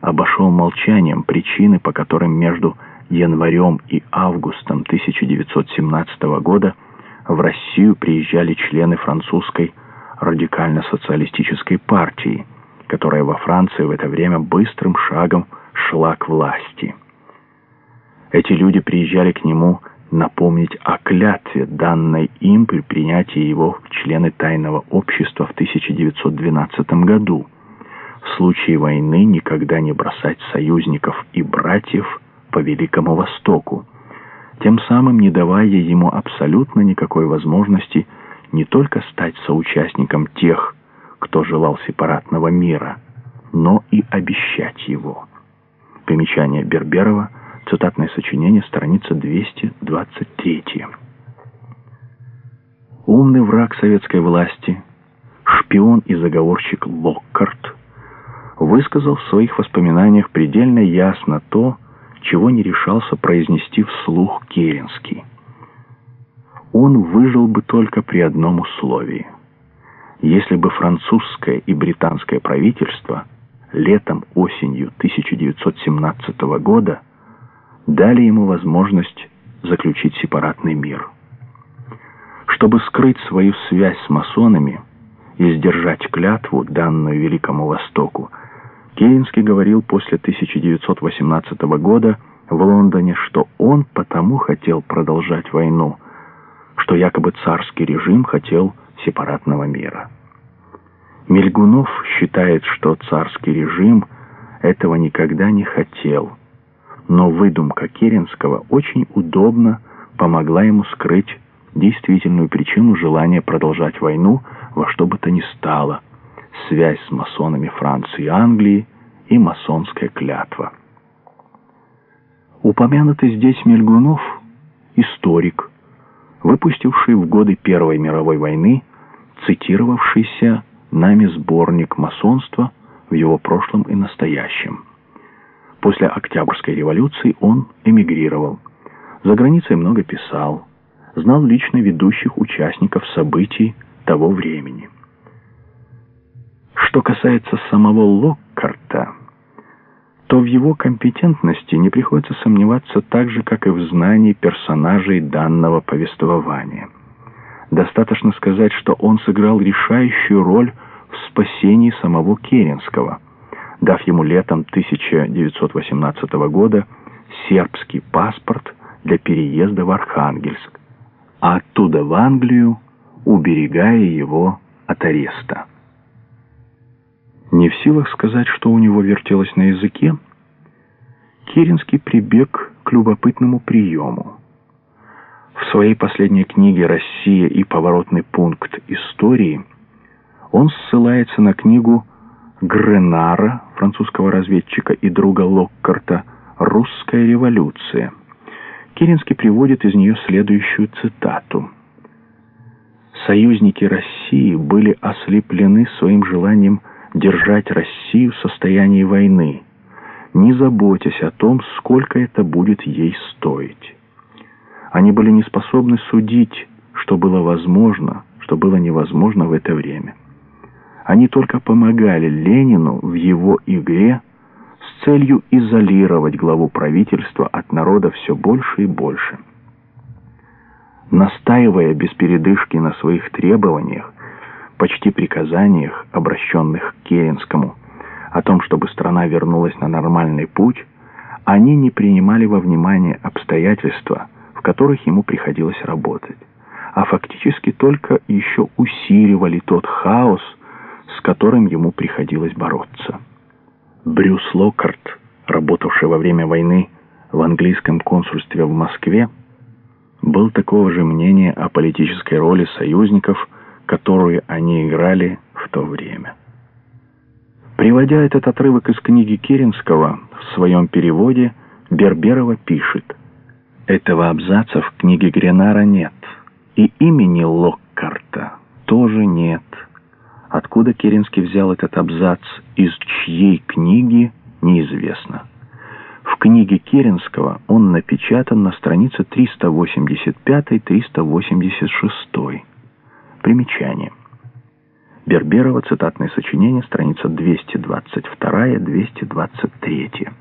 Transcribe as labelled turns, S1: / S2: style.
S1: обошел молчанием причины, по которым между январем и августом 1917 года в Россию приезжали члены французской радикально-социалистической партии, которая во Франции в это время быстрым шагом шла к власти. Эти люди приезжали к нему напомнить о клятве, данной им при принятии его в члены тайного общества в 1912 году. Случае войны никогда не бросать союзников и братьев по Великому Востоку, тем самым не давая ему абсолютно никакой возможности не только стать соучастником тех, кто желал сепаратного мира, но и обещать его. Примечание Берберова – Цитатное сочинение, страница 223. Умный враг советской власти, шпион и заговорщик Локкарт, высказал в своих воспоминаниях предельно ясно то, чего не решался произнести вслух Керенский. Он выжил бы только при одном условии. Если бы французское и британское правительство летом-осенью 1917 года дали ему возможность заключить сепаратный мир. Чтобы скрыть свою связь с масонами и сдержать клятву, данную Великому Востоку, Кейнский говорил после 1918 года в Лондоне, что он потому хотел продолжать войну, что якобы царский режим хотел сепаратного мира. Мельгунов считает, что царский режим этого никогда не хотел – но выдумка Керенского очень удобно помогла ему скрыть действительную причину желания продолжать войну во что бы то ни стало, связь с масонами Франции и Англии и масонская клятва. Упомянутый здесь Мельгунов – историк, выпустивший в годы Первой мировой войны цитировавшийся нами сборник масонства в его прошлом и настоящем. После Октябрьской революции он эмигрировал. За границей много писал, знал лично ведущих участников событий того времени. Что касается самого Локкарта, то в его компетентности не приходится сомневаться так же, как и в знании персонажей данного повествования. Достаточно сказать, что он сыграл решающую роль в спасении самого Керенского – дав ему летом 1918 года сербский паспорт для переезда в Архангельск, а оттуда в Англию, уберегая его от ареста. Не в силах сказать, что у него вертелось на языке, Керенский прибег к любопытному приему. В своей последней книге «Россия и поворотный пункт истории» он ссылается на книгу Гренара, французского разведчика и друга Локкарта, «Русская революция». Керенский приводит из нее следующую цитату. «Союзники России были ослеплены своим желанием держать Россию в состоянии войны, не заботясь о том, сколько это будет ей стоить. Они были не способны судить, что было возможно, что было невозможно в это время». Они только помогали Ленину в его игре с целью изолировать главу правительства от народа все больше и больше. Настаивая без передышки на своих требованиях, почти приказаниях, обращенных к Керенскому, о том, чтобы страна вернулась на нормальный путь, они не принимали во внимание обстоятельства, в которых ему приходилось работать, а фактически только еще усиливали тот хаос, с которым ему приходилось бороться. Брюс Локкарт, работавший во время войны в английском консульстве в Москве, был такого же мнения о политической роли союзников, которую они играли в то время. Приводя этот отрывок из книги Керенского в своем переводе, Берберова пишет, «Этого абзаца в книге Гренара нет, и имени Локкарта тоже нет». Откуда Керенский взял этот абзац, из чьей книги, неизвестно. В книге Керенского он напечатан на странице 385-386. Примечание. Берберова, цитатное сочинение, страница 222-223.